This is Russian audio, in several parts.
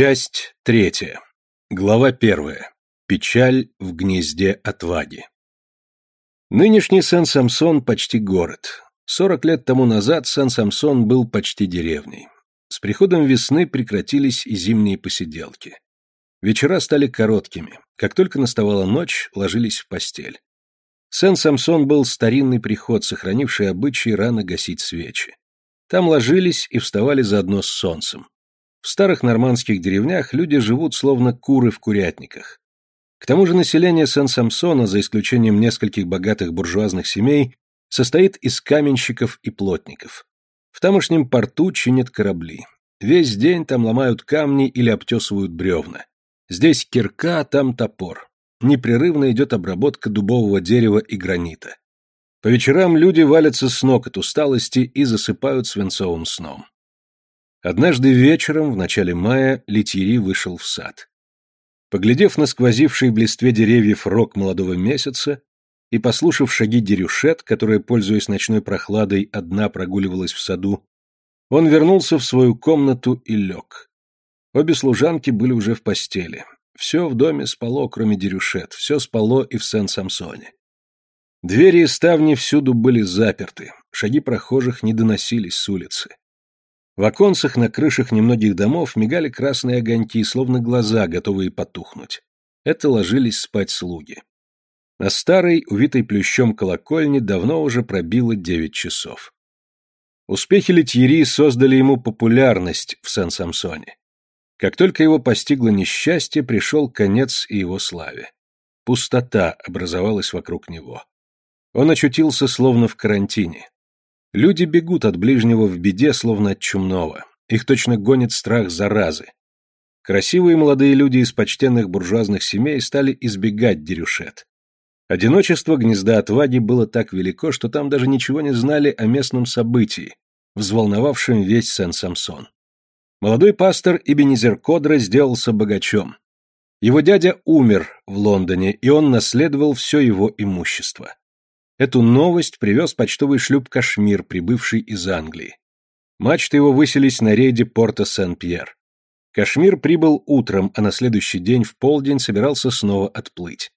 Часть третья. Глава первая. Печаль в гнезде отваги. Нынешний Сен-Самсон почти город. Сорок лет тому назад Сен-Самсон был почти деревней. С приходом весны прекратились и зимние посиделки. Вечера стали короткими. Как только наставала ночь, ложились в постель. Сен-Самсон был старинный приход, сохранивший обычай рано гасить свечи. Там ложились и вставали заодно с солнцем. В старых нормандских деревнях люди живут словно куры в курятниках. К тому же население Сен-Самсона, за исключением нескольких богатых буржуазных семей, состоит из каменщиков и плотников. В тамошнем порту чинят корабли. Весь день там ломают камни или обтесывают бревна. Здесь кирка, там топор. Непрерывно идет обработка дубового дерева и гранита. По вечерам люди валятся с ног от усталости и засыпают свинцовым сном. Однажды вечером, в начале мая, Летьери вышел в сад. Поглядев на сквозивший в листве деревьев рог молодого месяца и послушав шаги Дерюшет, которая, пользуясь ночной прохладой, одна прогуливалась в саду, он вернулся в свою комнату и лег. Обе служанки были уже в постели. Все в доме спало, кроме Дерюшет, все спало и в Сен-Самсоне. Двери и ставни всюду были заперты, шаги прохожих не доносились с улицы. В оконцах на крышах немногих домов мигали красные огоньки, словно глаза, готовые потухнуть. Это ложились спать слуги. На старой, увитой плющом колокольне давно уже пробило девять часов. Успехи Летьери создали ему популярность в Сан-Самсоне. Как только его постигло несчастье, пришел конец и его славе. Пустота образовалась вокруг него. Он очутился словно в карантине. Люди бегут от ближнего в беде, словно от чумного. Их точно гонит страх заразы. Красивые молодые люди из почтенных буржуазных семей стали избегать Дерюшет. Одиночество гнезда отваги было так велико, что там даже ничего не знали о местном событии, взволновавшем весь Сен-Самсон. Молодой пастор Ибенизер Кодра сделался богачом. Его дядя умер в Лондоне, и он наследовал все его имущество. Эту новость привез почтовый шлюп «Кашмир», прибывший из Англии. Мачты его выселись на рейде порта Сен-Пьер. Кашмир прибыл утром, а на следующий день в полдень собирался снова отплыть.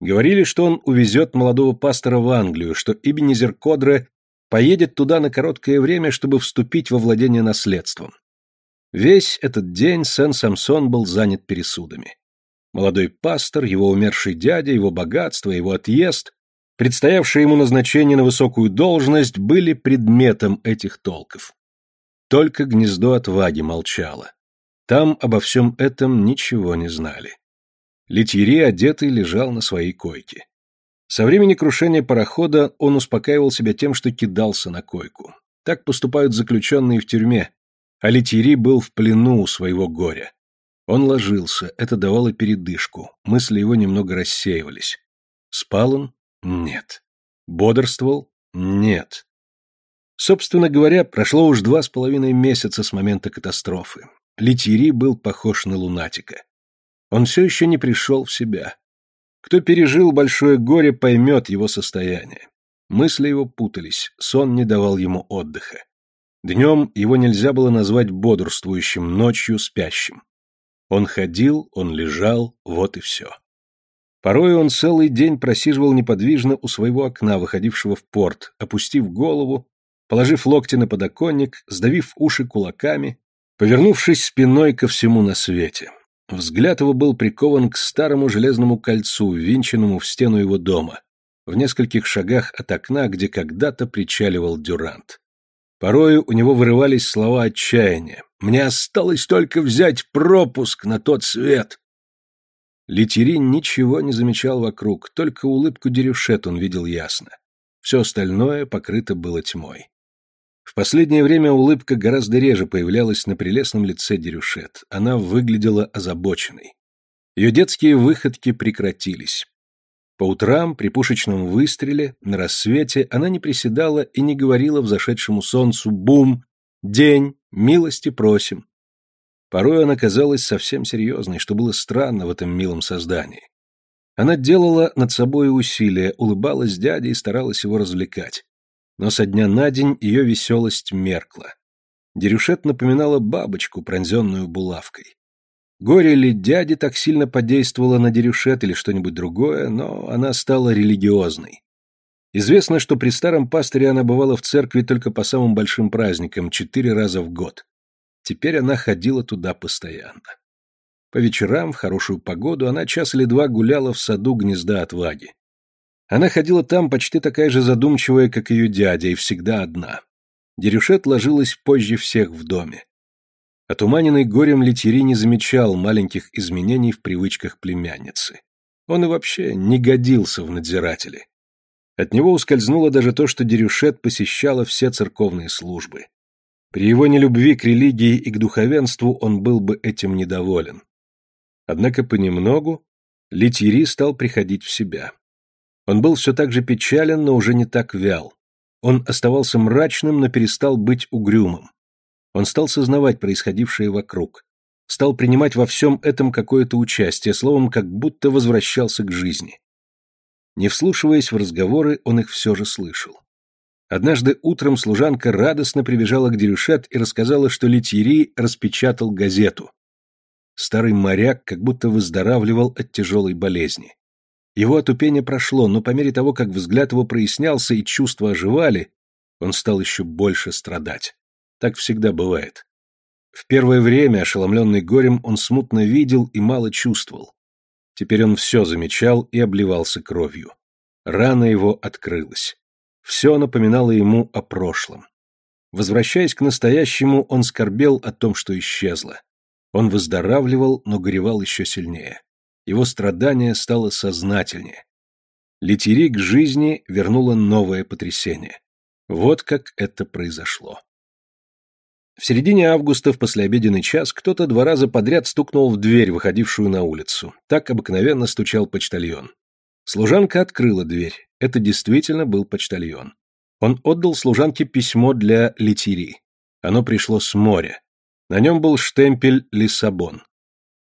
Говорили, что он увезет молодого пастора в Англию, что Ибенизер Кодре поедет туда на короткое время, чтобы вступить во владение наследством. Весь этот день Сен-Самсон был занят пересудами. Молодой пастор, его умерший дядя, его богатство, его отъезд предстоявшие ему назначение на высокую должность, были предметом этих толков. Только гнездо отваги молчало. Там обо всем этом ничего не знали. Литьери, одетый, лежал на своей койке. Со времени крушения парохода он успокаивал себя тем, что кидался на койку. Так поступают заключенные в тюрьме, а Литьери был в плену у своего горя. Он ложился, это давало передышку, мысли его немного рассеивались. Спал он нет. Бодрствовал? Нет. Собственно говоря, прошло уж два с половиной месяца с момента катастрофы. Литьери был похож на лунатика. Он все еще не пришел в себя. Кто пережил большое горе, поймет его состояние. Мысли его путались, сон не давал ему отдыха. Днем его нельзя было назвать бодрствующим, ночью спящим. Он ходил, он лежал, вот и все. Порой он целый день просиживал неподвижно у своего окна, выходившего в порт, опустив голову, положив локти на подоконник, сдавив уши кулаками, повернувшись спиной ко всему на свете. Взгляд его был прикован к старому железному кольцу, винченному в стену его дома, в нескольких шагах от окна, где когда-то причаливал Дюрант. Порою у него вырывались слова отчаяния. «Мне осталось только взять пропуск на тот свет!» Летерин ничего не замечал вокруг, только улыбку Дерюшет он видел ясно. Все остальное покрыто было тьмой. В последнее время улыбка гораздо реже появлялась на прелестном лице Дерюшет. Она выглядела озабоченной. Ее детские выходки прекратились. По утрам, при пушечном выстреле, на рассвете, она не приседала и не говорила взошедшему солнцу «Бум! День! Милости просим!» Порой она казалась совсем серьезной, что было странно в этом милом создании. Она делала над собой усилия, улыбалась дяде и старалась его развлекать. Но со дня на день ее веселость меркла. Дерюшет напоминала бабочку, пронзенную булавкой. Горе ли дяди так сильно подействовало на Дерюшет или что-нибудь другое, но она стала религиозной. Известно, что при старом пастыре она бывала в церкви только по самым большим праздникам, четыре раза в год. Теперь она ходила туда постоянно. По вечерам, в хорошую погоду, она час или два гуляла в саду гнезда отваги. Она ходила там почти такая же задумчивая, как ее дядя, и всегда одна. Дерюшет ложилась позже всех в доме. Отуманенный горем Летери не замечал маленьких изменений в привычках племянницы. Он и вообще не годился в надзиратели. От него ускользнуло даже то, что Дерюшет посещала все церковные службы. При его нелюбви к религии и к духовенству он был бы этим недоволен. Однако понемногу Летери стал приходить в себя. Он был все так же печален, но уже не так вял. Он оставался мрачным, но перестал быть угрюмым. Он стал сознавать происходившее вокруг. Стал принимать во всем этом какое-то участие, словом, как будто возвращался к жизни. Не вслушиваясь в разговоры, он их все же слышал. Однажды утром служанка радостно прибежала к Дерюшет и рассказала, что Летьери распечатал газету. Старый моряк как будто выздоравливал от тяжелой болезни. Его отупение прошло, но по мере того, как взгляд его прояснялся и чувства оживали, он стал еще больше страдать. Так всегда бывает. В первое время, ошеломленный горем, он смутно видел и мало чувствовал. Теперь он все замечал и обливался кровью. Рана его открылась. Все напоминало ему о прошлом. Возвращаясь к настоящему, он скорбел о том, что исчезло. Он выздоравливал, но горевал еще сильнее. Его страдание стало сознательнее. Летери жизни вернуло новое потрясение. Вот как это произошло. В середине августа в послеобеденный час кто-то два раза подряд стукнул в дверь, выходившую на улицу. Так обыкновенно стучал почтальон. Служанка открыла дверь. Это действительно был почтальон. Он отдал служанке письмо для Летири. Оно пришло с моря. На нем был штемпель «Лиссабон».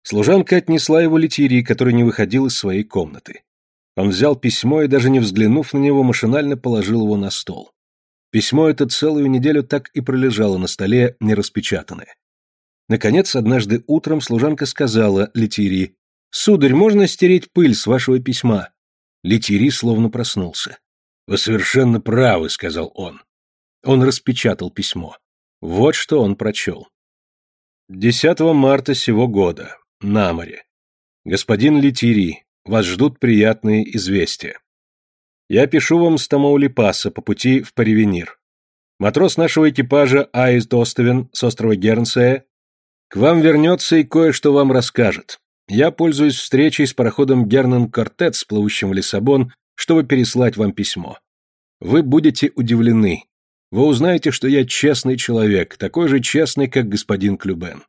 Служанка отнесла его Летири, который не выходил из своей комнаты. Он взял письмо и, даже не взглянув на него, машинально положил его на стол. Письмо это целую неделю так и пролежало на столе, нераспечатанное. Наконец, однажды утром служанка сказала Летири, «Сударь, можно стереть пыль с вашего письма?» Летири словно проснулся. «Вы совершенно правы», — сказал он. Он распечатал письмо. Вот что он прочел. 10 марта сего года. На море. Господин Летири, вас ждут приятные известия. Я пишу вам с Тамаулипаса по пути в Паревенир. Матрос нашего экипажа Айс Достовен с острова Гернсея к вам вернется и кое-что вам расскажет. Я пользуюсь встречей с пароходом Гернан Кортет, плывущим в Лиссабон, чтобы переслать вам письмо. Вы будете удивлены. Вы узнаете, что я честный человек, такой же честный, как господин Клюбен.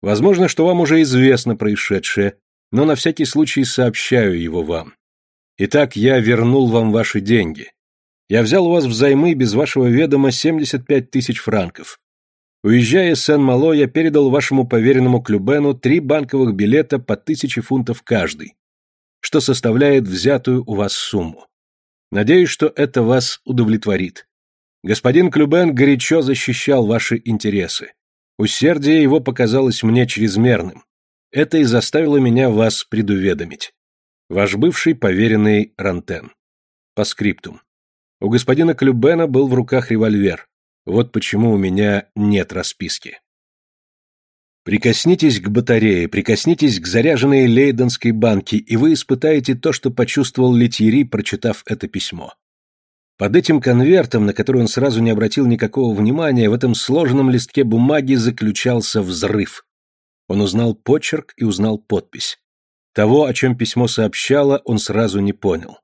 Возможно, что вам уже известно происшедшее, но на всякий случай сообщаю его вам. Итак, я вернул вам ваши деньги. Я взял у вас взаймы без вашего ведома 75 тысяч франков. Уезжая из Сен-Мало, я передал вашему поверенному Клюбену три банковых билета по тысяче фунтов каждый, что составляет взятую у вас сумму. Надеюсь, что это вас удовлетворит. Господин Клюбен горячо защищал ваши интересы. Усердие его показалось мне чрезмерным. Это и заставило меня вас предуведомить. Ваш бывший поверенный Рантен. По скриптум. У господина Клюбена был в руках револьвер. Вот почему у меня нет расписки. Прикоснитесь к батарее, прикоснитесь к заряженной лейденской банке, и вы испытаете то, что почувствовал Летьери, прочитав это письмо. Под этим конвертом, на который он сразу не обратил никакого внимания, в этом сложенном листке бумаги заключался взрыв. Он узнал почерк и узнал подпись. Того, о чем письмо сообщало, он сразу не понял.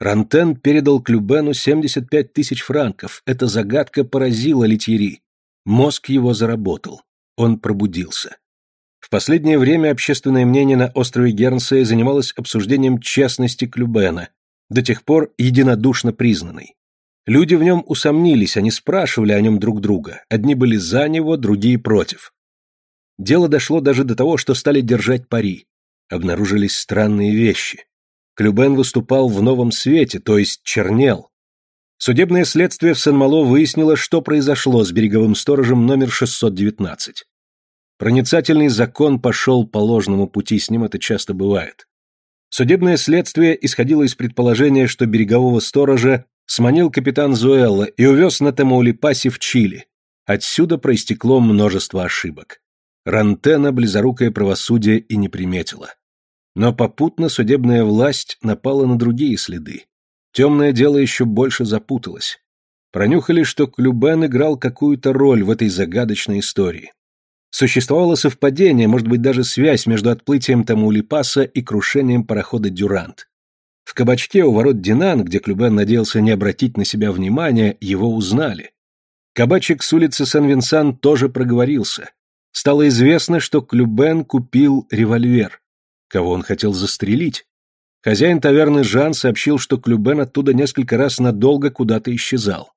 Рантен передал Клюбену 75 тысяч франков. Эта загадка поразила Литьери. Мозг его заработал. Он пробудился. В последнее время общественное мнение на острове Гернсея занималось обсуждением честности Клюбена, до тех пор единодушно признанной. Люди в нем усомнились, они спрашивали о нем друг друга. Одни были за него, другие против. Дело дошло даже до того, что стали держать пари обнаружились странные вещи. Клюбен выступал в новом свете, то есть чернел. Судебное следствие в Сен-Мало выяснило, что произошло с береговым сторожем номер 619. Проницательный закон пошел по ложному пути, с ним это часто бывает. Судебное следствие исходило из предположения, что берегового сторожа сманил капитан Зуэлла и увез на Тамаулипасе в Чили. Отсюда проистекло множество ошибок. Рантена близорукое правосудие и не приметила. Но попутно судебная власть напала на другие следы. Темное дело еще больше запуталось. Пронюхали, что Клюбен играл какую-то роль в этой загадочной истории. Существовало совпадение, может быть, даже связь между отплытием Тамулипаса и крушением парохода «Дюрант». В кабачке у ворот Динан, где Клюбен надеялся не обратить на себя внимания, его узнали. Кабачик с улицы Сен-Винсан тоже проговорился. Стало известно, что Клюбен купил револьвер. Кого он хотел застрелить? Хозяин таверны Жан сообщил, что Клюбен оттуда несколько раз надолго куда-то исчезал.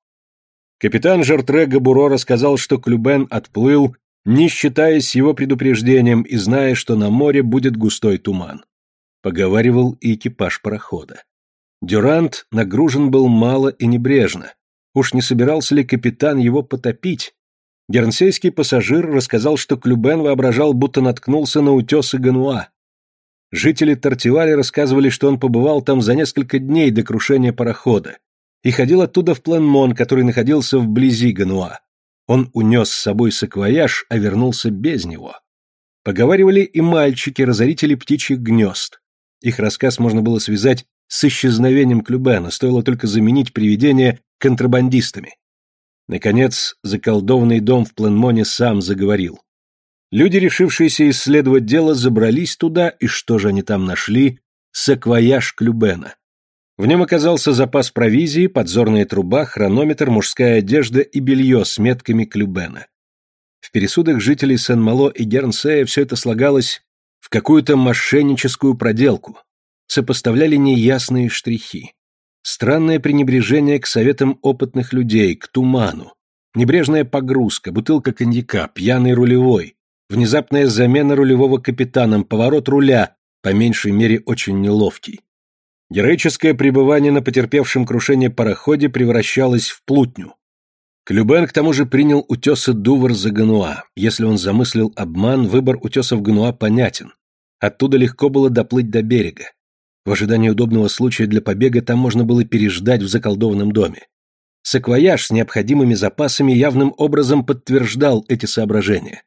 Капитан Жертре Габуро рассказал, что Клюбен отплыл не считаясь его предупреждением и зная, что на море будет густой туман. Поговаривал и экипаж парохода. Дюрант нагружен был мало и небрежно. Уж не собирался ли капитан его потопить? Гернсейский пассажир рассказал, что Клюбен воображал, будто наткнулся на утесы Гануа. Жители Тартивали рассказывали, что он побывал там за несколько дней до крушения парохода и ходил оттуда в Пленмон, который находился вблизи Гануа. Он унес с собой саквояж, а вернулся без него. Поговаривали и мальчики, разорители птичьих гнезд. Их рассказ можно было связать с исчезновением Клюбена, стоило только заменить привидение контрабандистами. Наконец, заколдованный дом в Пленмоне сам заговорил. Люди, решившиеся исследовать дело, забрались туда, и что же они там нашли? Саквояж Клюбена. В нем оказался запас провизии, подзорная труба, хронометр, мужская одежда и белье с метками Клюбена. В пересудах жителей Сен-Мало и Гернсея все это слагалось в какую-то мошенническую проделку. Сопоставляли неясные штрихи. Странное пренебрежение к советам опытных людей, к туману. Небрежная погрузка, бутылка коньяка, пьяный рулевой, внезапная замена рулевого капитаном, поворот руля, по меньшей мере очень неловкий. Героическое пребывание на потерпевшем крушение пароходе превращалось в плутню. Клюбен к тому же принял утесы Дувр за Гануа. Если он замыслил обман, выбор утесов Гануа понятен. Оттуда легко было доплыть до берега. В ожидании удобного случая для побега там можно было переждать в заколдованном доме. Саквояж с необходимыми запасами явным образом подтверждал эти соображения.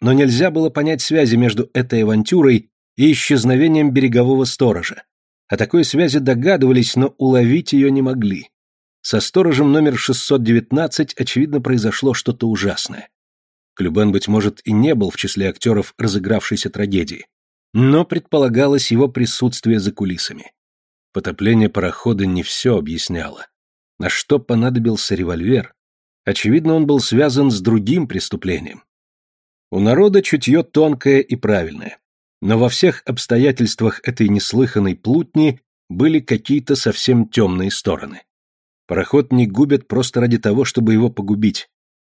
Но нельзя было понять связи между этой авантюрой и исчезновением берегового сторожа. О такой связи догадывались, но уловить ее не могли. Со сторожем номер 619, очевидно, произошло что-то ужасное. Клюбен, быть может, и не был в числе актеров разыгравшейся трагедии, но предполагалось его присутствие за кулисами. Потопление парохода не все объясняло. На что понадобился револьвер? Очевидно, он был связан с другим преступлением. У народа чутье тонкое и правильное. Но во всех обстоятельствах этой неслыханной плутни были какие-то совсем темные стороны. Пароход не губят просто ради того, чтобы его погубить.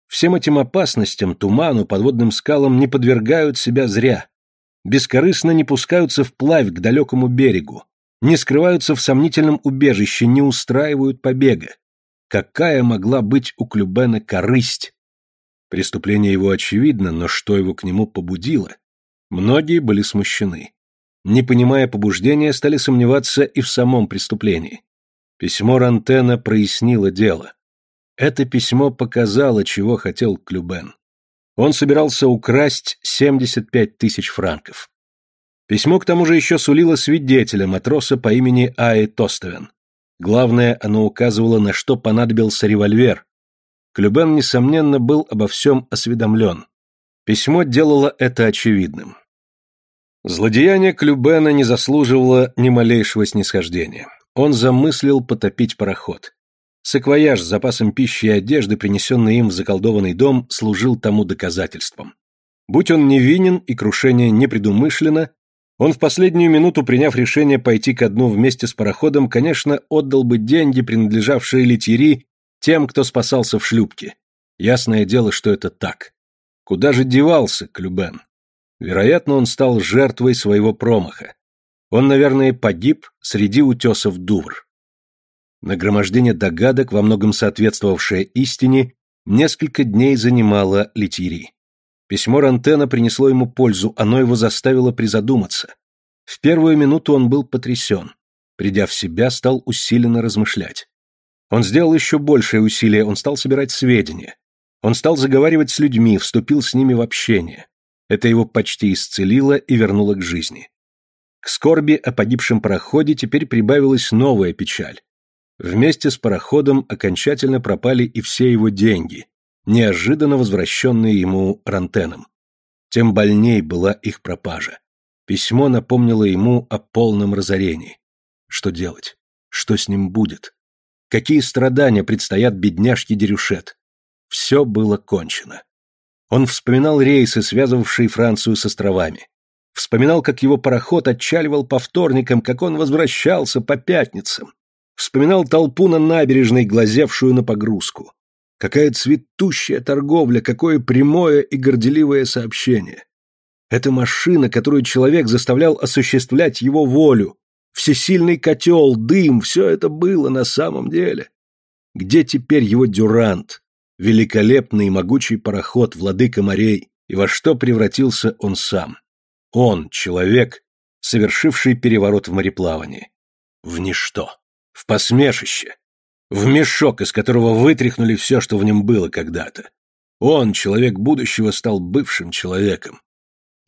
Всем этим опасностям, туману, подводным скалам не подвергают себя зря. Бескорыстно не пускаются вплавь к далекому берегу, не скрываются в сомнительном убежище, не устраивают побега. Какая могла быть у Клюбена корысть? Преступление его очевидно, но что его к нему побудило? Многие были смущены. Не понимая побуждения, стали сомневаться и в самом преступлении. Письмо Рантена прояснило дело. Это письмо показало, чего хотел Клюбен. Он собирался украсть 75 тысяч франков. Письмо к тому же еще сулило свидетеля, матроса по имени Аи Тостовен. Главное, оно указывало, на что понадобился револьвер. Клюбен, несомненно, был обо всем осведомлен. Письмо делало это очевидным. Злодеяние Клюбена не заслуживало ни малейшего снисхождения. Он замыслил потопить пароход. Саквояж с запасом пищи и одежды, принесенный им в заколдованный дом, служил тому доказательством. Будь он невинен и крушение непредумышленно, он в последнюю минуту, приняв решение пойти ко дну вместе с пароходом, конечно, отдал бы деньги, принадлежавшие Литьери, тем, кто спасался в шлюпке. Ясное дело, что это так. Куда же девался Клюбен? Вероятно, он стал жертвой своего промаха. Он, наверное, погиб среди утесов Дувр. Нагромождение догадок, во многом соответствовавшее истине, несколько дней занимало Литьери. Письмо Рантена принесло ему пользу, оно его заставило призадуматься. В первую минуту он был потрясен. Придя в себя, стал усиленно размышлять. Он сделал еще большее усилие, он стал собирать сведения. Он стал заговаривать с людьми, вступил с ними в общение. Это его почти исцелило и вернуло к жизни. К скорби о погибшем пароходе теперь прибавилась новая печаль. Вместе с пароходом окончательно пропали и все его деньги, неожиданно возвращенные ему Рантеном. Тем больней была их пропажа. Письмо напомнило ему о полном разорении. Что делать? Что с ним будет? Какие страдания предстоят бедняжке Дерюшет? Все было кончено. Он вспоминал рейсы, связывавшие Францию с островами. Вспоминал, как его пароход отчаливал по вторникам, как он возвращался по пятницам. Вспоминал толпу на набережной, глазевшую на погрузку. Какая цветущая торговля, какое прямое и горделивое сообщение. Эта машина, которую человек заставлял осуществлять его волю, всесильный котел, дым, все это было на самом деле. Где теперь его дюрант, великолепный и могучий пароход, владыка морей, и во что превратился он сам? Он, человек, совершивший переворот в мореплавании. В ничто. В посмешище. В мешок, из которого вытряхнули все, что в нем было когда-то. Он, человек будущего, стал бывшим человеком.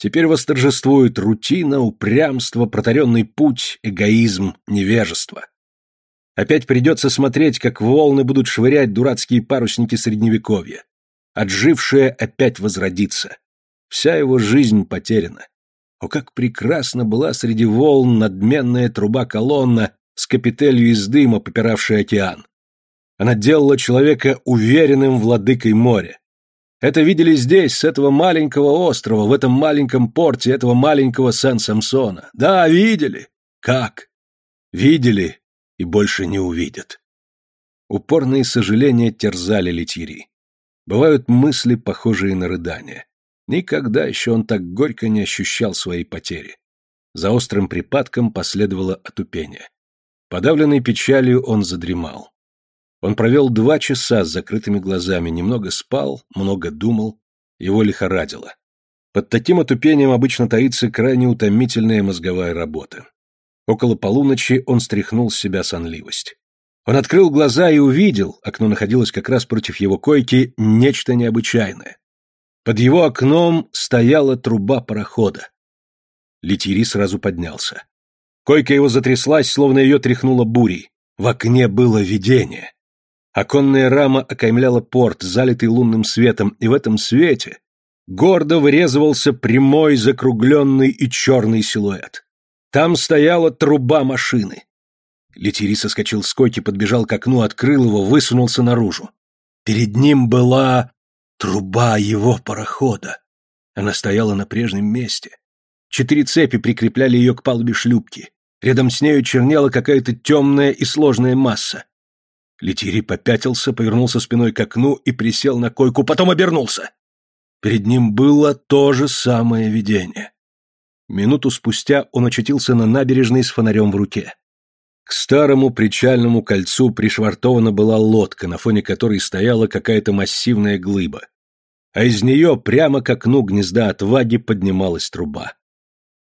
Теперь восторжествует рутина, упрямство, протаренный путь, эгоизм, невежество. Опять придется смотреть, как волны будут швырять дурацкие парусники средневековья. Отжившее опять возродится. Вся его жизнь потеряна. О, как прекрасно была среди волн надменная труба-колонна с капителью из дыма, попиравшая океан. Она делала человека уверенным владыкой моря. Это видели здесь, с этого маленького острова, в этом маленьком порте, этого маленького Сен-Самсона. Да, видели. Как? Видели и больше не увидят. Упорные сожаления терзали Летири. Бывают мысли, похожие на рыдания. Никогда еще он так горько не ощущал своей потери. За острым припадком последовало отупение. Подавленный печалью он задремал. Он провел два часа с закрытыми глазами, немного спал, много думал, его лихорадило. Под таким отупением обычно таится крайне утомительная мозговая работа. Около полуночи он стряхнул с себя сонливость. Он открыл глаза и увидел, окно находилось как раз против его койки, нечто необычайное. Под его окном стояла труба парохода. Летири сразу поднялся. Койка его затряслась, словно ее тряхнуло бурей. В окне было видение. Оконная рама окаймляла порт, залитый лунным светом, и в этом свете гордо вырезывался прямой, закругленный и черный силуэт. Там стояла труба машины. Летири соскочил с койки, подбежал к окну, открыл его, высунулся наружу. Перед ним была труба его парохода. Она стояла на прежнем месте. Четыре цепи прикрепляли ее к палубе шлюпки. Рядом с нею чернела какая-то темная и сложная масса. Летири попятился, повернулся спиной к окну и присел на койку, потом обернулся. Перед ним было то же самое видение. Минуту спустя он очутился на набережной с фонарем в руке. К старому причальному кольцу пришвартована была лодка, на фоне которой стояла какая-то массивная глыба. А из нее прямо к окну гнезда отваги поднималась труба.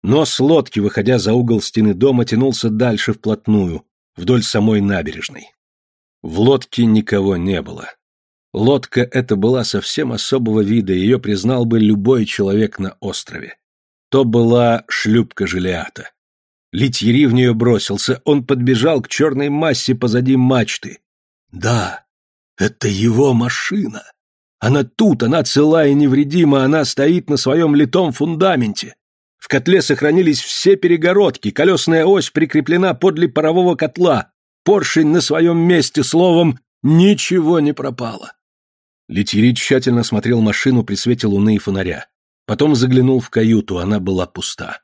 Нос лодки, выходя за угол стены дома, тянулся дальше вплотную, вдоль самой набережной. В лодке никого не было. Лодка эта была совсем особого вида, ее признал бы любой человек на острове. То была шлюпка Желиата. Литьери в нее бросился, он подбежал к черной массе позади мачты. Да, это его машина. Она тут, она цела и невредима, она стоит на своем литом фундаменте. В котле сохранились все перегородки, колесная ось прикреплена подле парового котла, поршень на своем месте, словом, ничего не пропало. Летири тщательно смотрел машину при свете луны и фонаря. Потом заглянул в каюту, она была пуста.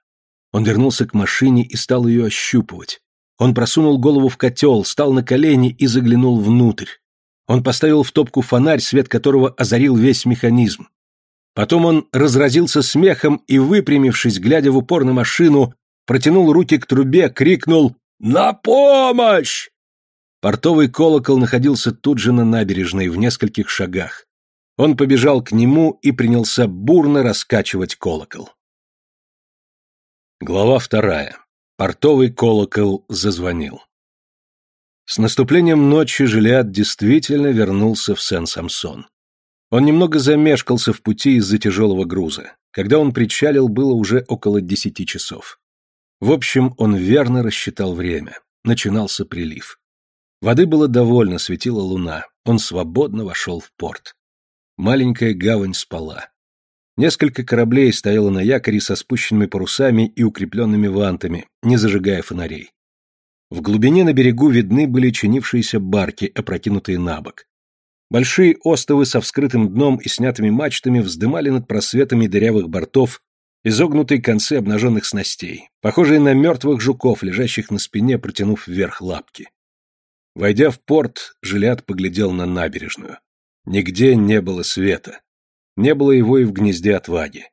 Он вернулся к машине и стал ее ощупывать. Он просунул голову в котел, стал на колени и заглянул внутрь. Он поставил в топку фонарь, свет которого озарил весь механизм. Потом он разразился смехом и, выпрямившись, глядя в упор на машину, протянул руки к трубе, крикнул «На помощь!» Портовый колокол находился тут же на набережной, в нескольких шагах. Он побежал к нему и принялся бурно раскачивать колокол. Глава вторая. Портовый колокол зазвонил. С наступлением ночи Жилиад действительно вернулся в Сен-Самсон. Он немного замешкался в пути из-за тяжелого груза. Когда он причалил, было уже около десяти часов. В общем, он верно рассчитал время. Начинался прилив. Воды было довольно, светила луна. Он свободно вошел в порт. Маленькая гавань спала. Несколько кораблей стояло на якоре со спущенными парусами и укрепленными вантами, не зажигая фонарей. В глубине на берегу видны были чинившиеся барки, опрокинутые на бок. Большие остовы со вскрытым дном и снятыми мачтами вздымали над просветами дырявых бортов изогнутые концы обнаженных снастей, похожие на мертвых жуков, лежащих на спине, протянув вверх лапки. Войдя в порт, Жилят поглядел на набережную. Нигде не было света. Не было его и в гнезде отваги.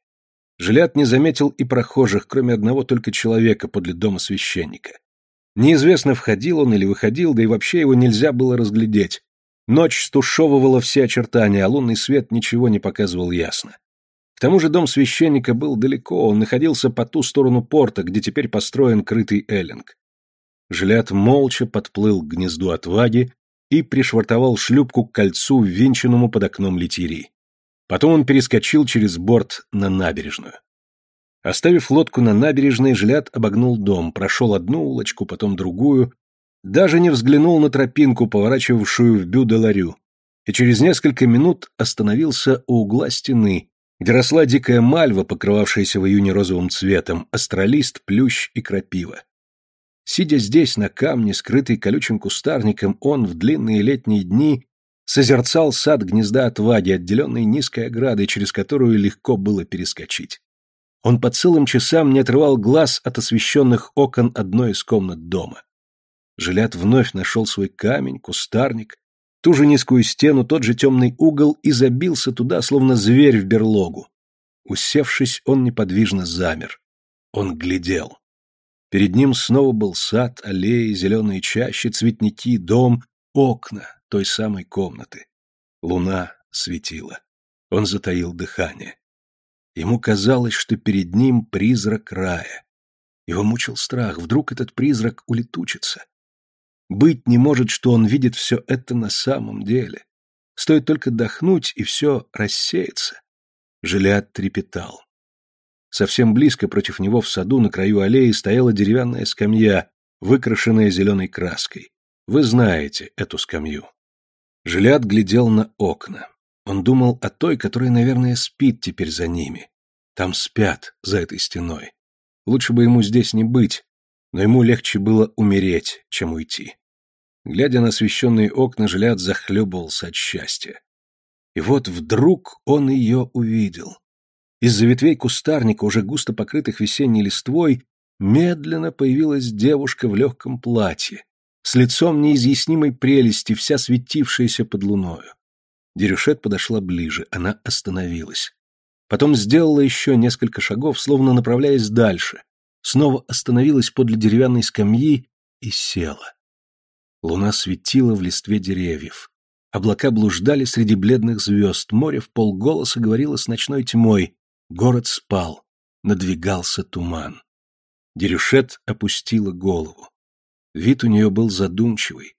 Жилят не заметил и прохожих, кроме одного только человека подле дома священника. Неизвестно, входил он или выходил, да и вообще его нельзя было разглядеть. Ночь стушевывала все очертания, а лунный свет ничего не показывал ясно. К тому же дом священника был далеко, он находился по ту сторону порта, где теперь построен крытый эллинг. Жилят молча подплыл к гнезду отваги и пришвартовал шлюпку к кольцу, ввинченному под окном литирии. Потом он перескочил через борт на набережную. Оставив лодку на набережной, Жилят обогнул дом, прошел одну улочку, потом другую, даже не взглянул на тропинку, поворачивавшую в Бю-де-Ларю, и через несколько минут остановился у угла стены, где росла дикая мальва, покрывавшаяся в июне розовым цветом, астролист, плющ и крапива. Сидя здесь, на камне, скрытый колючим кустарником, он в длинные летние дни созерцал сад гнезда отваги, отделенный низкой оградой, через которую легко было перескочить. Он по целым часам не отрывал глаз от освещенных окон одной из комнат дома. Жилят вновь нашел свой камень, кустарник, ту же низкую стену, тот же темный угол и забился туда, словно зверь в берлогу. Усевшись, он неподвижно замер. Он глядел. Перед ним снова был сад, аллеи, зеленые чащи, цветники, дом, окна той самой комнаты. Луна светила. Он затаил дыхание. Ему казалось, что перед ним призрак рая. Его мучил страх, вдруг этот призрак улетучится. Быть не может, что он видит все это на самом деле. Стоит только дохнуть, и все рассеется. Жилят трепетал. Совсем близко против него в саду на краю аллеи стояла деревянная скамья, выкрашенная зеленой краской. Вы знаете эту скамью. Жилят глядел на окна. Он думал о той, которая, наверное, спит теперь за ними. Там спят, за этой стеной. Лучше бы ему здесь не быть, но ему легче было умереть, чем уйти. Глядя на освещенные окна, Жилят захлебывался от счастья. И вот вдруг он ее увидел. Из-за ветвей кустарника, уже густо покрытых весенней листвой, медленно появилась девушка в легком платье, с лицом неизъяснимой прелести, вся светившаяся под луною. Дерюшет подошла ближе, она остановилась. Потом сделала еще несколько шагов, словно направляясь дальше, снова остановилась подле деревянной скамьи и села. Луна светила в листве деревьев. Облака блуждали среди бледных звезд, море в полголоса говорило с ночной тьмой, Город спал, надвигался туман. Дерюшет опустила голову. Вид у нее был задумчивый.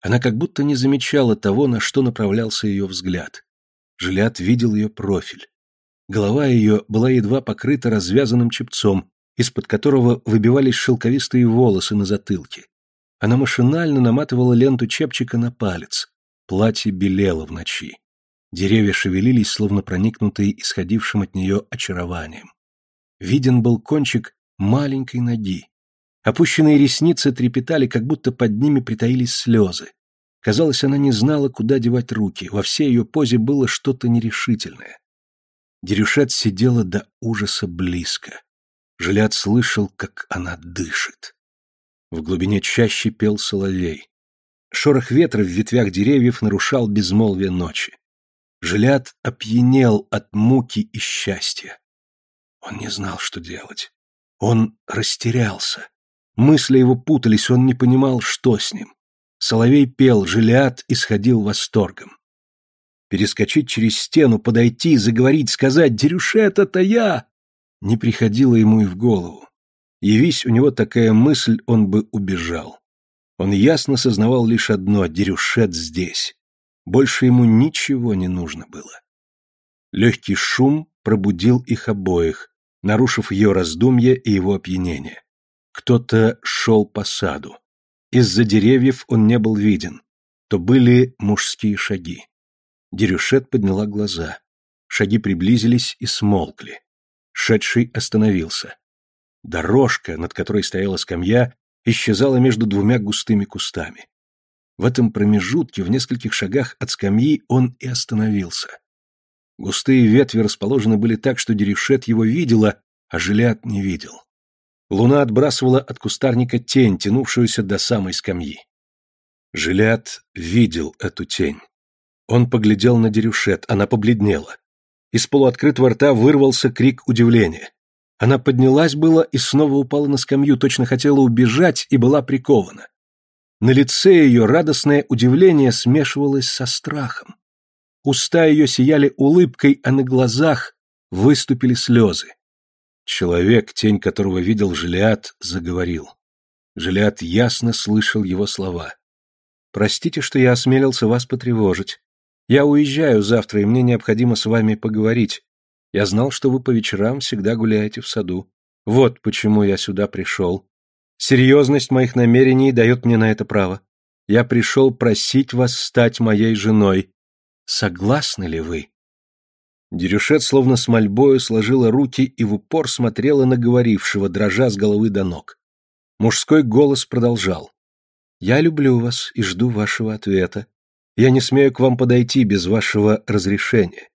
Она как будто не замечала того, на что направлялся ее взгляд. Жилят видел ее профиль. Голова ее была едва покрыта развязанным чепцом, из-под которого выбивались шелковистые волосы на затылке. Она машинально наматывала ленту чепчика на палец. Платье белело в ночи. Деревья шевелились, словно проникнутые исходившим от нее очарованием. Виден был кончик маленькой ноги. Опущенные ресницы трепетали, как будто под ними притаились слезы. Казалось, она не знала, куда девать руки, во всей ее позе было что-то нерешительное. Дерюшет сидела до ужаса близко. Жилят слышал, как она дышит. В глубине чаще пел соловей. Шорох ветра в ветвях деревьев нарушал безмолвие ночи. Жилят опьянел от муки и счастья. Он не знал, что делать. Он растерялся. Мысли его путались, он не понимал, что с ним. Соловей пел, Жилят исходил восторгом. Перескочить через стену, подойти, заговорить, сказать «Дерюшет, это я!» Не приходило ему и в голову. Явись у него такая мысль, он бы убежал. Он ясно сознавал лишь одно — Дерюшет здесь. Больше ему ничего не нужно было. Легкий шум пробудил их обоих, нарушив ее раздумье и его опьянение. Кто-то шел по саду. Из-за деревьев он не был виден. То были мужские шаги. Дерюшет подняла глаза. Шаги приблизились и смолкли. Шедший остановился. Дорожка, над которой стояла скамья, исчезала между двумя густыми кустами. В этом промежутке, в нескольких шагах от скамьи, он и остановился. Густые ветви расположены были так, что Дерюшет его видела, а Жилят не видел. Луна отбрасывала от кустарника тень, тянувшуюся до самой скамьи. Жилят видел эту тень. Он поглядел на Дерюшет, она побледнела. Из полуоткрытого рта вырвался крик удивления. Она поднялась было и снова упала на скамью, точно хотела убежать и была прикована. На лице ее радостное удивление смешивалось со страхом. Уста ее сияли улыбкой, а на глазах выступили слезы. Человек, тень которого видел Желиад, заговорил. Желиад ясно слышал его слова. «Простите, что я осмелился вас потревожить. Я уезжаю завтра, и мне необходимо с вами поговорить. Я знал, что вы по вечерам всегда гуляете в саду. Вот почему я сюда пришел. Серьезность моих намерений дает мне на это право. Я пришел просить вас стать моей женой. Согласны ли вы?» Дерюшет словно с мольбою сложила руки и в упор смотрела на говорившего, дрожа с головы до ног. Мужской голос продолжал. «Я люблю вас и жду вашего ответа. Я не смею к вам подойти без вашего разрешения.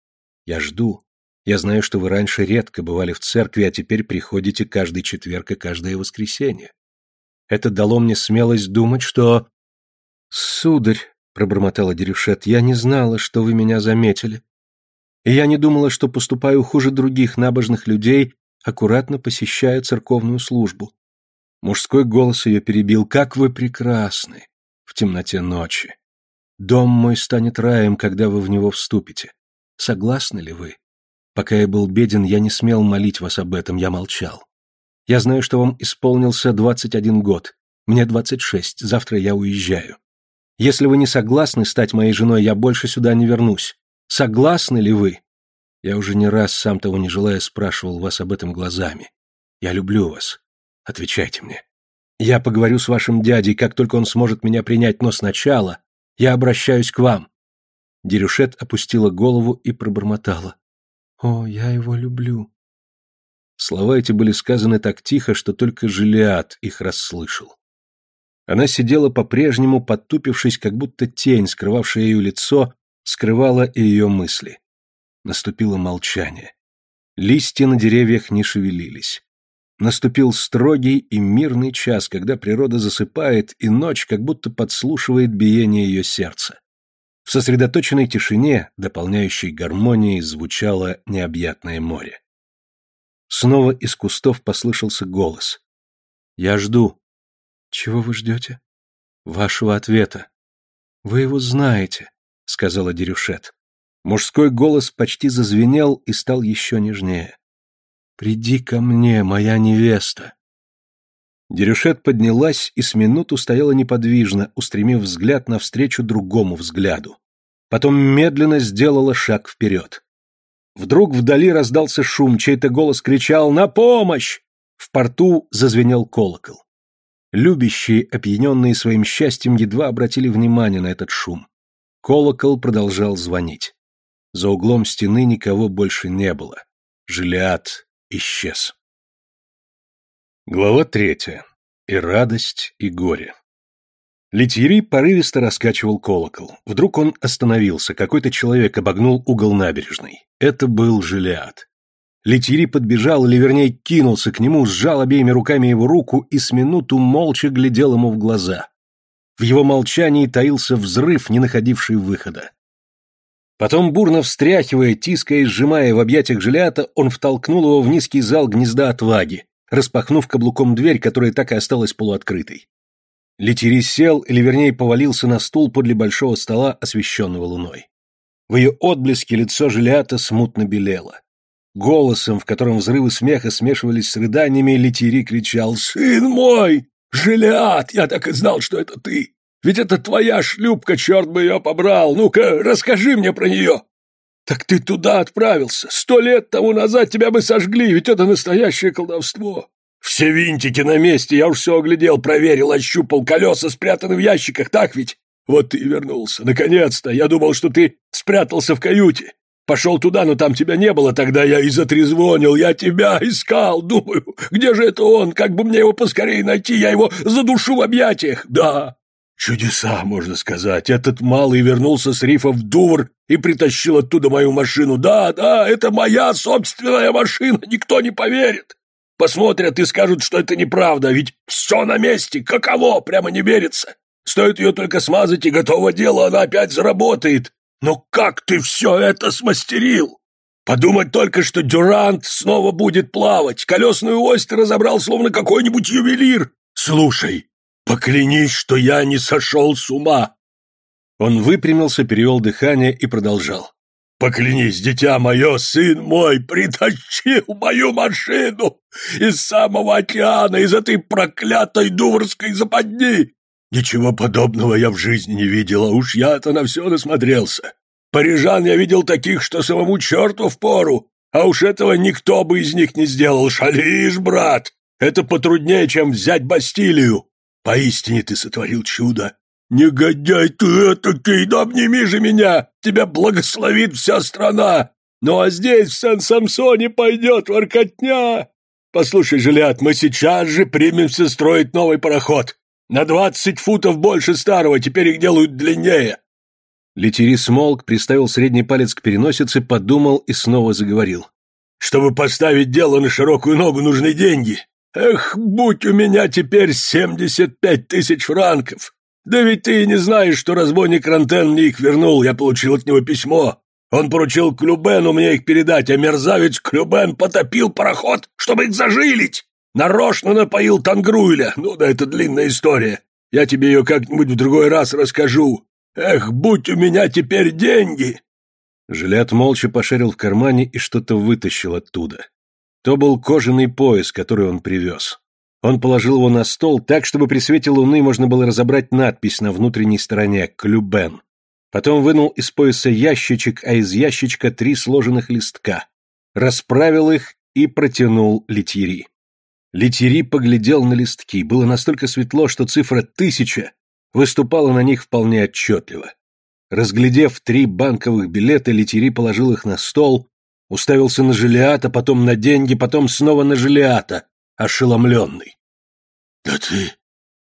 Я жду. Я знаю, что вы раньше редко бывали в церкви, а теперь приходите каждый четверг и каждое воскресенье. Это дало мне смелость думать, что... «Сударь», — пробормотала Дерюшет, — «я не знала, что вы меня заметили. И я не думала, что поступаю хуже других набожных людей, аккуратно посещая церковную службу». Мужской голос ее перебил. «Как вы прекрасны!» в темноте ночи. Дом мой станет раем, когда вы в него вступите. Согласны ли вы? Пока я был беден, я не смел молить вас об этом, я молчал. Я знаю, что вам исполнился двадцать один год. Мне двадцать шесть, завтра я уезжаю. Если вы не согласны стать моей женой, я больше сюда не вернусь. Согласны ли вы? Я уже не раз, сам того не желая, спрашивал вас об этом глазами. Я люблю вас. Отвечайте мне. Я поговорю с вашим дядей, как только он сможет меня принять, но сначала я обращаюсь к вам. Дерюшет опустила голову и пробормотала. О, я его люблю. Слова эти были сказаны так тихо, что только Жилиад их расслышал. Она сидела по-прежнему, подтупившись, как будто тень, скрывавшая ее лицо, скрывала и ее мысли. Наступило молчание. Листья на деревьях не шевелились. Наступил строгий и мирный час, когда природа засыпает, и ночь как будто подслушивает биение ее сердца. В сосредоточенной тишине, дополняющей гармонией, звучало необъятное море. Снова из кустов послышался голос. «Я жду». «Чего вы ждете?» «Вашего ответа». «Вы его знаете», — сказала Дерюшет. Мужской голос почти зазвенел и стал еще нежнее. «Приди ко мне, моя невеста!» Дерюшет поднялась и с минуту стояла неподвижно, устремив взгляд навстречу другому взгляду. Потом медленно сделала шаг вперед. Вдруг вдали раздался шум, чей-то голос кричал «На помощь!» В порту зазвенел колокол. Любящие, опьяненные своим счастьем, едва обратили внимание на этот шум. Колокол продолжал звонить. За углом стены никого больше не было. Жилиад исчез. Глава третья. И радость, и горе. Литьери порывисто раскачивал колокол. Вдруг он остановился, какой-то человек обогнул угол набережной. Это был Жилиад. Литьери подбежал, или вернее кинулся к нему, сжал обеими руками его руку и с минуту молча глядел ему в глаза. В его молчании таился взрыв, не находивший выхода. Потом, бурно встряхивая, тиская и сжимая в объятиях Жилята, он втолкнул его в низкий зал гнезда отваги, распахнув каблуком дверь, которая так и осталась полуоткрытой. Летери сел, или вернее повалился на стул подле большого стола, освещенного луной. В ее отблеске лицо Желиата смутно белело. Голосом, в котором взрывы смеха смешивались с рыданиями, Летири кричал «Сын мой! Желиат! Я так и знал, что это ты! Ведь это твоя шлюпка, черт бы ее побрал! Ну-ка, расскажи мне про нее!» «Так ты туда отправился! Сто лет тому назад тебя бы сожгли, ведь это настоящее колдовство!» «Все винтики на месте, я уж все оглядел, проверил, ощупал, колеса спрятаны в ящиках, так ведь? Вот ты и вернулся, наконец-то! Я думал, что ты спрятался в каюте. Пошел туда, но там тебя не было, тогда я и затрезвонил, я тебя искал, думаю, где же это он, как бы мне его поскорее найти, я его задушу в объятиях, да, Чудеса, можно сказать. Этот малый вернулся с рифа в Дувр и притащил оттуда мою машину. Да, да, это моя собственная машина, никто не поверит. Посмотрят и скажут, что это неправда, ведь все на месте, каково, прямо не верится. Стоит ее только смазать, и готово дело, она опять заработает. Но как ты все это смастерил? Подумать только, что Дюрант снова будет плавать. Колесную ось разобрал, словно какой-нибудь ювелир. Слушай, Поклянись, что я не сошел с ума!» Он выпрямился, перевел дыхание и продолжал. «Поклянись, дитя мое, сын мой, притащил мою машину из самого океана, из этой проклятой дуврской западни! Ничего подобного я в жизни не видел, а уж я-то на все насмотрелся. Парижан я видел таких, что самому черту впору, а уж этого никто бы из них не сделал. Шалишь, брат! Это потруднее, чем взять Бастилию. Поистине ты сотворил чудо. Негодяй ты этакий, да обними же меня! Тебя благословит вся страна! Ну а здесь, в Сан-Самсоне, пойдет воркотня! Послушай, Жилят, мы сейчас же примемся строить новый пароход. На двадцать футов больше старого, теперь их делают длиннее. Летери смолк, приставил средний палец к переносице, подумал и снова заговорил. Чтобы поставить дело на широкую ногу, нужны деньги. Эх, будь у меня теперь семьдесят пять тысяч франков! Да ведь ты и не знаешь, что разбойник Рантен мне их вернул, я получил от него письмо. Он поручил Клюбену мне их передать, а мерзавец Клюбен потопил пароход, чтобы их зажилить. Нарочно напоил Тангруйля. Ну да, это длинная история. Я тебе ее как-нибудь в другой раз расскажу. Эх, будь у меня теперь деньги!» Жилят молча пошарил в кармане и что-то вытащил оттуда. То был кожаный пояс, который он привез. Он положил его на стол так, чтобы при свете луны можно было разобрать надпись на внутренней стороне «Клюбен». Потом вынул из пояса ящичек, а из ящичка три сложенных листка. Расправил их и протянул Летири. Летири поглядел на листки. Было настолько светло, что цифра «тысяча» выступала на них вполне отчетливо. Разглядев три банковых билета, Летири положил их на стол Уставился на Желиата, потом на деньги, потом снова на Желиата, ошеломленный. «Да ты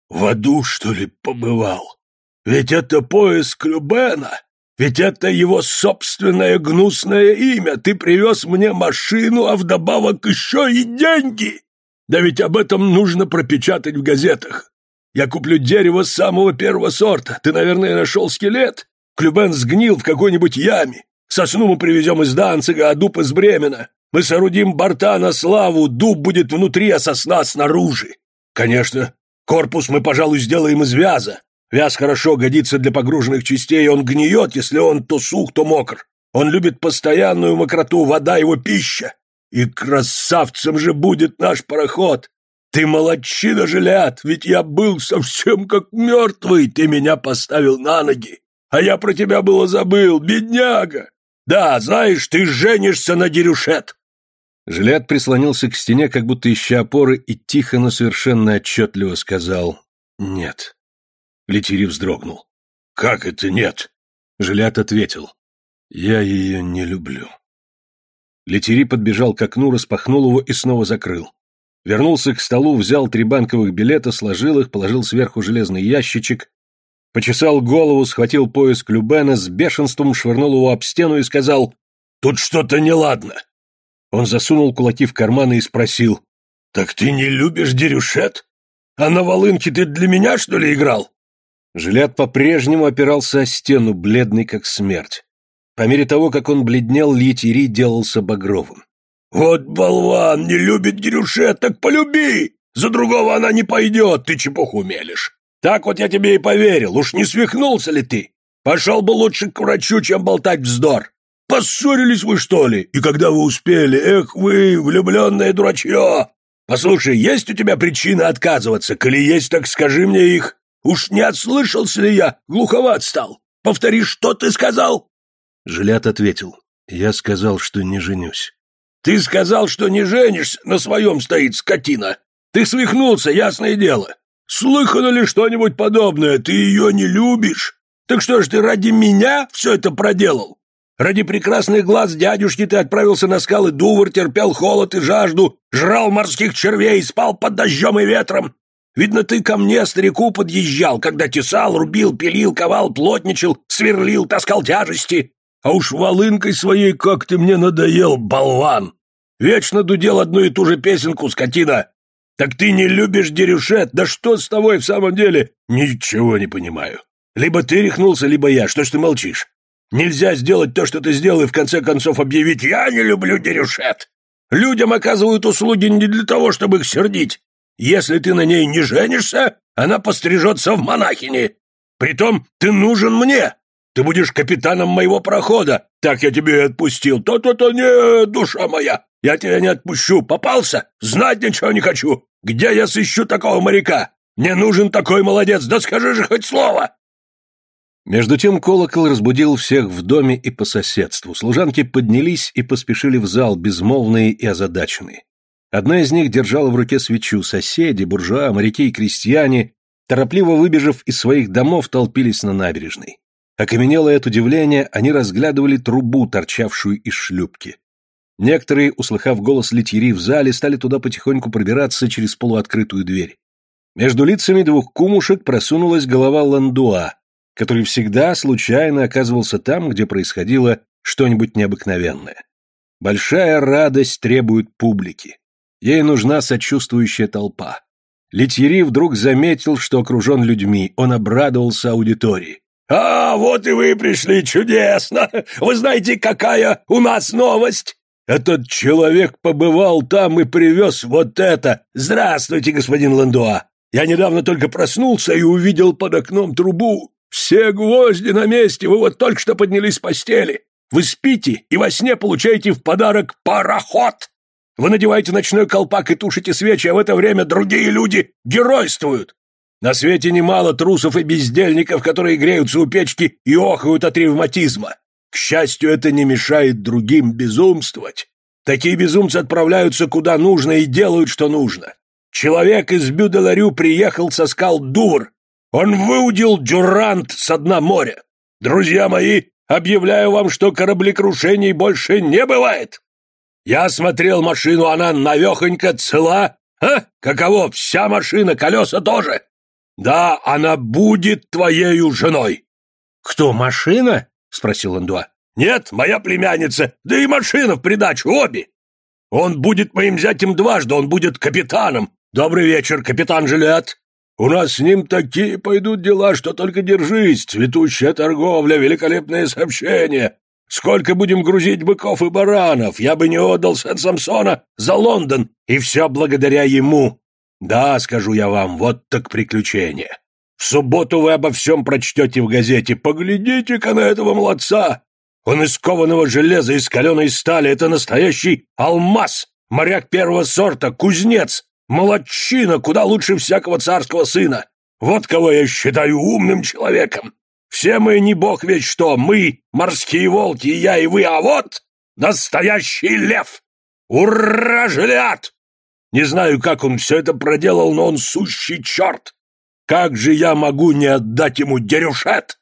в аду, что ли, побывал? Ведь это пояс Клюбена, ведь это его собственное гнусное имя. Ты привез мне машину, а вдобавок еще и деньги. Да ведь об этом нужно пропечатать в газетах. Я куплю дерево самого первого сорта. Ты, наверное, нашел скелет. Клюбен сгнил в какой-нибудь яме. Сосну мы привезем из Данцига, а дуб из Бремена. Мы соорудим борта на славу, дуб будет внутри, а сосна снаружи. Конечно, корпус мы, пожалуй, сделаем из вяза. Вяз хорошо годится для погруженных частей, он гниет, если он то сух, то мокр. Он любит постоянную мокроту, вода его пища. И красавцем же будет наш пароход. Ты молодчина, жилят, ведь я был совсем как мертвый, ты меня поставил на ноги. А я про тебя было забыл, бедняга. Да, знаешь, ты женишься на Дерюшет!» Жилят прислонился к стене, как будто ища опоры, и тихо, но совершенно отчетливо сказал «нет». Летири вздрогнул. «Как это нет?» Жилят ответил «Я ее не люблю». Летири подбежал к окну, распахнул его и снова закрыл. Вернулся к столу, взял три банковых билета, сложил их, положил сверху железный ящичек, Почесал голову, схватил пояс Клюбена, с бешенством швырнул его об стену и сказал «Тут что-то неладно». Он засунул кулаки в карманы и спросил «Так ты не любишь Дерюшет? А на волынке ты для меня, что ли, играл?» Жилят по-прежнему опирался о стену, бледный как смерть. По мере того, как он бледнел, Литири делался багровым. «Вот болван, не любит Дерюшет, так полюби! За другого она не пойдет, ты чепуху мелешь. Так вот я тебе и поверил, уж не свихнулся ли ты? Пошел бы лучше к врачу, чем болтать вздор. Поссорились вы, что ли? И когда вы успели? Эх вы, влюбленное дурачье! Послушай, есть у тебя причина отказываться? Коли есть, так скажи мне их. Уж не отслышался ли я? Глуховат стал. Повтори, что ты сказал?» Жилят ответил. «Я сказал, что не женюсь». «Ты сказал, что не женишься, на своем стоит скотина. Ты свихнулся, ясное дело. Слыхано ли что-нибудь подобное? Ты ее не любишь? Так что ж ты ради меня все это проделал? Ради прекрасных глаз дядюшки ты отправился на скалы Дувр, терпел холод и жажду, жрал морских червей, спал под дождем и ветром. Видно, ты ко мне, старику, подъезжал, когда тесал, рубил, пилил, ковал, плотничал, сверлил, таскал тяжести. А уж волынкой своей как ты мне надоел, болван! Вечно дудел одну и ту же песенку, скотина. Так ты не любишь дерюшет? Да что с тобой в самом деле? Ничего не понимаю. Либо ты рехнулся, либо я. Что ж ты молчишь? Нельзя сделать то, что ты сделал, и в конце концов объявить «Я не люблю дерюшет». Людям оказывают услуги не для того, чтобы их сердить. Если ты на ней не женишься, она пострижется в монахини. Притом ты нужен мне. Ты будешь капитаном моего прохода. Так я тебе и отпустил. То-то-то не, душа моя. Я тебя не отпущу. Попался? Знать ничего не хочу. Где я сыщу такого моряка? Мне нужен такой молодец. Да скажи же хоть слово. Между тем колокол разбудил всех в доме и по соседству. Служанки поднялись и поспешили в зал, безмолвные и озадаченные. Одна из них держала в руке свечу, соседи, буржуа, моряки и крестьяне, торопливо выбежав из своих домов, толпились на набережной. Окаменелое от удивления, они разглядывали трубу, торчавшую из шлюпки. Некоторые, услыхав голос литьери в зале, стали туда потихоньку пробираться через полуоткрытую дверь. Между лицами двух кумушек просунулась голова Ландуа, который всегда случайно оказывался там, где происходило что-нибудь необыкновенное. Большая радость требует публики. Ей нужна сочувствующая толпа. Литьери вдруг заметил, что окружен людьми. Он обрадовался аудитории. «А, вот и вы пришли, чудесно! Вы знаете, какая у нас новость?» «Этот человек побывал там и привез вот это! Здравствуйте, господин Ландуа! Я недавно только проснулся и увидел под окном трубу. «Все гвозди на месте, вы вот только что поднялись с постели. Вы спите и во сне получаете в подарок пароход. Вы надеваете ночной колпак и тушите свечи, а в это время другие люди геройствуют. На свете немало трусов и бездельников, которые греются у печки и охают от ревматизма. К счастью, это не мешает другим безумствовать. Такие безумцы отправляются куда нужно и делают, что нужно. Человек из Бюделарю приехал со скал Дур, он выудил дюрант с дна моря. Друзья мои, объявляю вам, что кораблекрушений больше не бывает. Я смотрел машину, она навехонько цела. А? Каково? Вся машина, колеса тоже. Да, она будет твоею женой. Кто, машина? Спросил Андуа. Нет, моя племянница, да и машина в придачу, обе. Он будет моим зятем дважды, он будет капитаном. Добрый вечер, капитан Жилет. У нас с ним такие пойдут дела, что только держись, цветущая торговля, великолепные сообщения. Сколько будем грузить быков и баранов, я бы не отдал Сен-Самсона за Лондон, и все благодаря ему. Да, скажу я вам, вот так приключение. В субботу вы обо всем прочтете в газете. Поглядите-ка на этого молодца. Он из кованого железа, из каленой стали. Это настоящий алмаз, моряк первого сорта, кузнец, Молодчина, куда лучше всякого царского сына. Вот кого я считаю умным человеком. Все мы не бог ведь что, мы, морские волки, и я, и вы, а вот настоящий лев. Ура, жилят! Не знаю, как он все это проделал, но он сущий черт. Как же я могу не отдать ему дерюшет?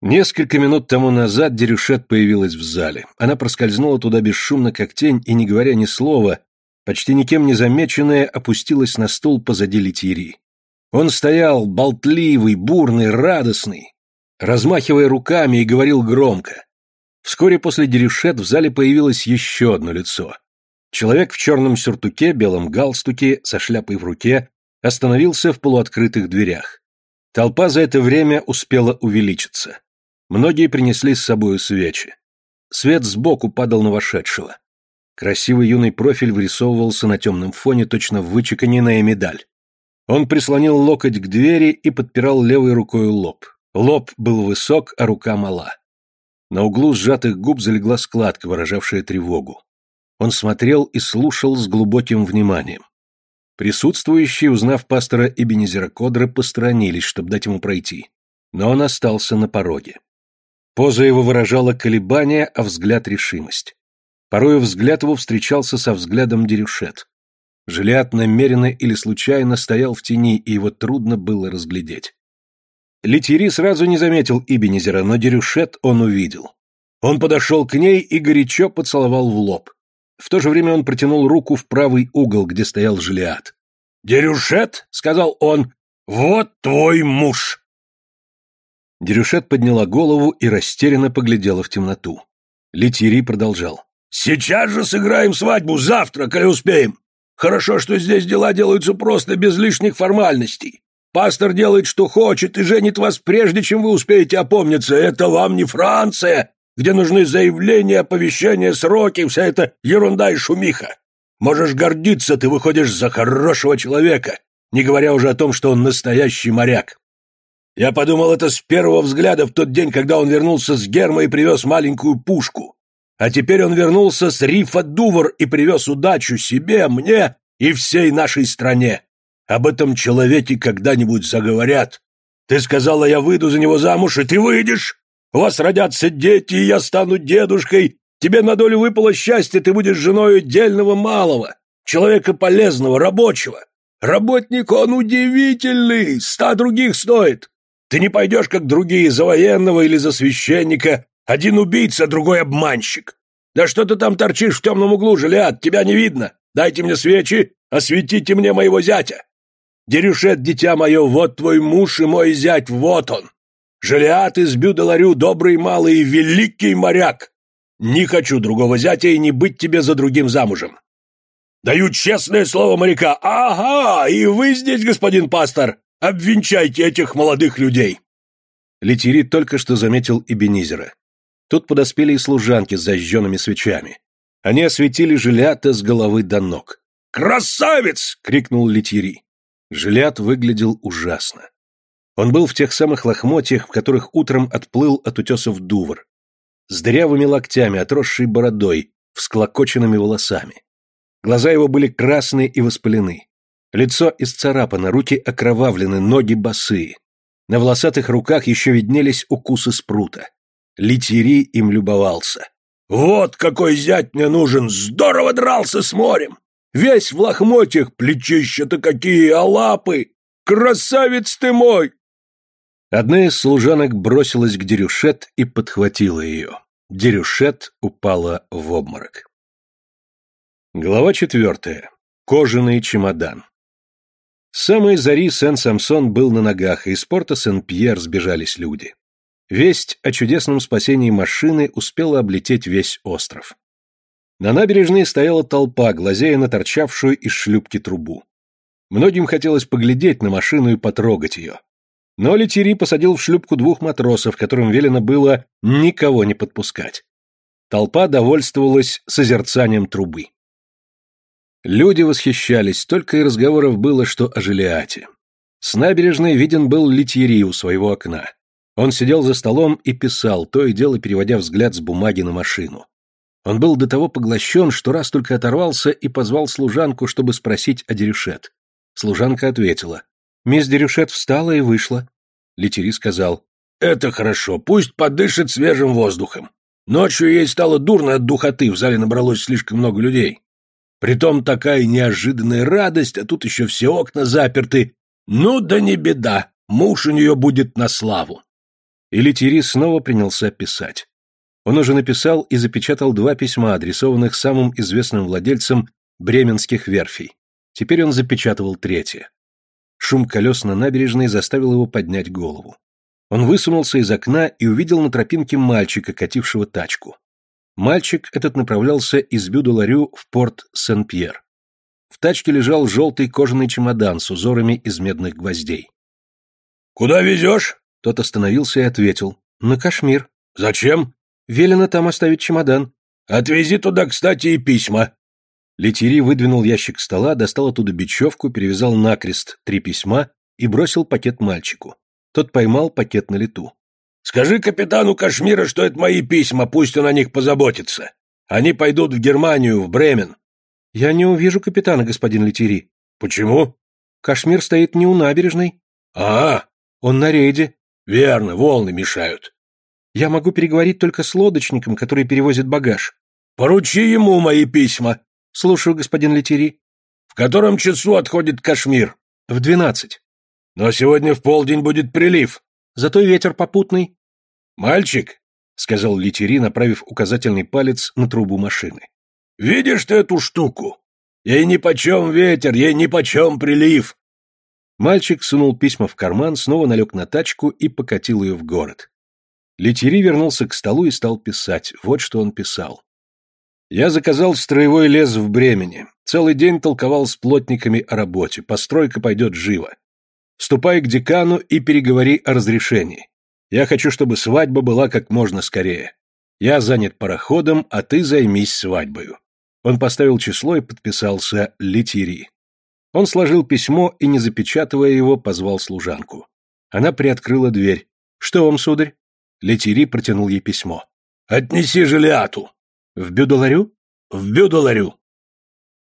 Несколько минут тому назад Дерюшет появилась в зале. Она проскользнула туда бесшумно, как тень, и, не говоря ни слова, почти никем не замеченная, опустилась на стул позади Летири. Он стоял, болтливый, бурный, радостный, размахивая руками и говорил громко. Вскоре после Дерюшет в зале появилось еще одно лицо. Человек в черном сюртуке, белом галстуке, со шляпой в руке, остановился в полуоткрытых дверях. Толпа за это время успела увеличиться. Многие принесли с собою свечи. Свет сбоку падал на вошедшего. Красивый юный профиль вырисовывался на темном фоне, точно вычеканенная медаль. Он прислонил локоть к двери и подпирал левой рукой лоб. Лоб был высок, а рука мала. На углу сжатых губ залегла складка, выражавшая тревогу. Он смотрел и слушал с глубоким вниманием. Присутствующие, узнав пастора Эбенезера Кодра, посторонились, чтобы дать ему пройти. Но он остался на пороге. Поза его выражала колебание, а взгляд — решимость. Порою взгляд его встречался со взглядом Дерюшет. Жилиат намеренно или случайно стоял в тени, и его трудно было разглядеть. Летири сразу не заметил Ибенезера, но Дерюшет он увидел. Он подошел к ней и горячо поцеловал в лоб. В то же время он протянул руку в правый угол, где стоял Жилиат. «Дерюшет», — сказал он, — «вот твой муж». Дерюшет подняла голову и растерянно поглядела в темноту. Летири продолжал. «Сейчас же сыграем свадьбу, завтра, коли успеем. Хорошо, что здесь дела делаются просто, без лишних формальностей. Пастор делает, что хочет, и женит вас прежде, чем вы успеете опомниться. Это вам не Франция, где нужны заявления, оповещения, сроки, вся эта ерунда и шумиха. Можешь гордиться, ты выходишь за хорошего человека, не говоря уже о том, что он настоящий моряк. Я подумал это с первого взгляда в тот день, когда он вернулся с Герма и привез маленькую пушку. А теперь он вернулся с рифа Дувр и привез удачу себе, мне и всей нашей стране. Об этом человеке когда-нибудь заговорят. Ты сказала, я выйду за него замуж, и ты выйдешь. У вас родятся дети, и я стану дедушкой. Тебе на долю выпало счастье, ты будешь женой дельного малого, человека полезного, рабочего. Работник он удивительный, ста других стоит. Ты не пойдешь, как другие, за военного или за священника. Один убийца, другой обманщик. Да что ты там торчишь в темном углу, Желиад, тебя не видно. Дайте мне свечи, осветите мне моего зятя. Дерюшет, дитя мое, вот твой муж и мой зять, вот он. Желиат из Бюдаларю, добрый малый и великий моряк. Не хочу другого зятя и не быть тебе за другим замужем. Даю честное слово моряка. Ага, и вы здесь, господин пастор. Обвенчайте этих молодых людей. Летири только что заметил Эбенизера. Тут подоспели и служанки с зажженными свечами. Они осветили Желята с головы до ног. «Красавец!» — крикнул Летири. Жилят выглядел ужасно. Он был в тех самых лохмотьях, в которых утром отплыл от утесов Дувр. С дырявыми локтями, отросшей бородой, всклокоченными волосами. Глаза его были красные и воспалены. Лицо исцарапано, руки окровавлены, ноги босые. На волосатых руках еще виднелись укусы спрута. Литери им любовался. «Вот какой зять мне нужен! Здорово дрался с морем! Весь в лохмотьях, плечища-то какие, а лапы! Красавец ты мой!» Одна из служанок бросилась к Дерюшет и подхватила ее. Дерюшет упала в обморок. Глава четвертая. Кожаный чемодан. Самой зари Сен-Самсон был на ногах, и из порта Сен-Пьер сбежались люди. Весть о чудесном спасении машины успела облететь весь остров. На набережной стояла толпа, глазея на торчавшую из шлюпки трубу. Многим хотелось поглядеть на машину и потрогать ее. Но Летири посадил в шлюпку двух матросов, которым велено было никого не подпускать. Толпа довольствовалась созерцанием трубы. Люди восхищались, только и разговоров было, что о Желиате. С набережной виден был Литьери у своего окна. Он сидел за столом и писал, то и дело переводя взгляд с бумаги на машину. Он был до того поглощен, что раз только оторвался и позвал служанку, чтобы спросить о Дерюшет. Служанка ответила. «Мисс Дерюшет встала и вышла». Летери сказал. «Это хорошо, пусть подышит свежим воздухом. Ночью ей стало дурно от духоты, в зале набралось слишком много людей. Притом такая неожиданная радость, а тут еще все окна заперты. Ну да не беда, муж у нее будет на славу». И Летери снова принялся писать. Он уже написал и запечатал два письма, адресованных самым известным владельцам бременских верфей. Теперь он запечатывал третье. Шум колес на набережной заставил его поднять голову. Он высунулся из окна и увидел на тропинке мальчика, катившего тачку. Мальчик этот направлялся из Бюдоларю в порт Сен-Пьер. В тачке лежал желтый кожаный чемодан с узорами из медных гвоздей. «Куда везешь?» Тот остановился и ответил. «На Кашмир». «Зачем?» Велено там оставить чемодан. Отвези туда, кстати, и письма. Летери выдвинул ящик стола, достал оттуда бечевку, перевязал накрест три письма и бросил пакет мальчику. Тот поймал пакет на лету. «Скажи капитану Кашмира, что это мои письма, пусть он о них позаботится. Они пойдут в Германию, в Бремен». «Я не увижу капитана, господин Летери». «Почему?» «Кашмир стоит не у набережной». «А, он на рейде». «Верно, волны мешают». «Я могу переговорить только с лодочником, который перевозит багаж». «Поручи ему мои письма». «Слушаю, господин Летери». «В котором часу отходит Кашмир?» «В двенадцать». «Но сегодня в полдень будет прилив». «Зато ветер попутный». «Мальчик», — сказал Летери, направив указательный палец на трубу машины. «Видишь ты эту штуку? Ей нипочем ветер, ей нипочем прилив. Мальчик сунул письма в карман, снова налег на тачку и покатил ее в город. Летери вернулся к столу и стал писать. Вот что он писал. «Я заказал строевой лес в Бремени. Целый день толковал с плотниками о работе. Постройка пойдет живо. Ступай к декану и переговори о разрешении. Я хочу, чтобы свадьба была как можно скорее. Я занят пароходом, а ты займись свадьбою». Он поставил число и подписался «Летери». Он сложил письмо и, не запечатывая его, позвал служанку. Она приоткрыла дверь. «Что вам, сударь?» Летери протянул ей письмо. «Отнеси Желиату». «В Бюдоларю?» «В Бюдоларю».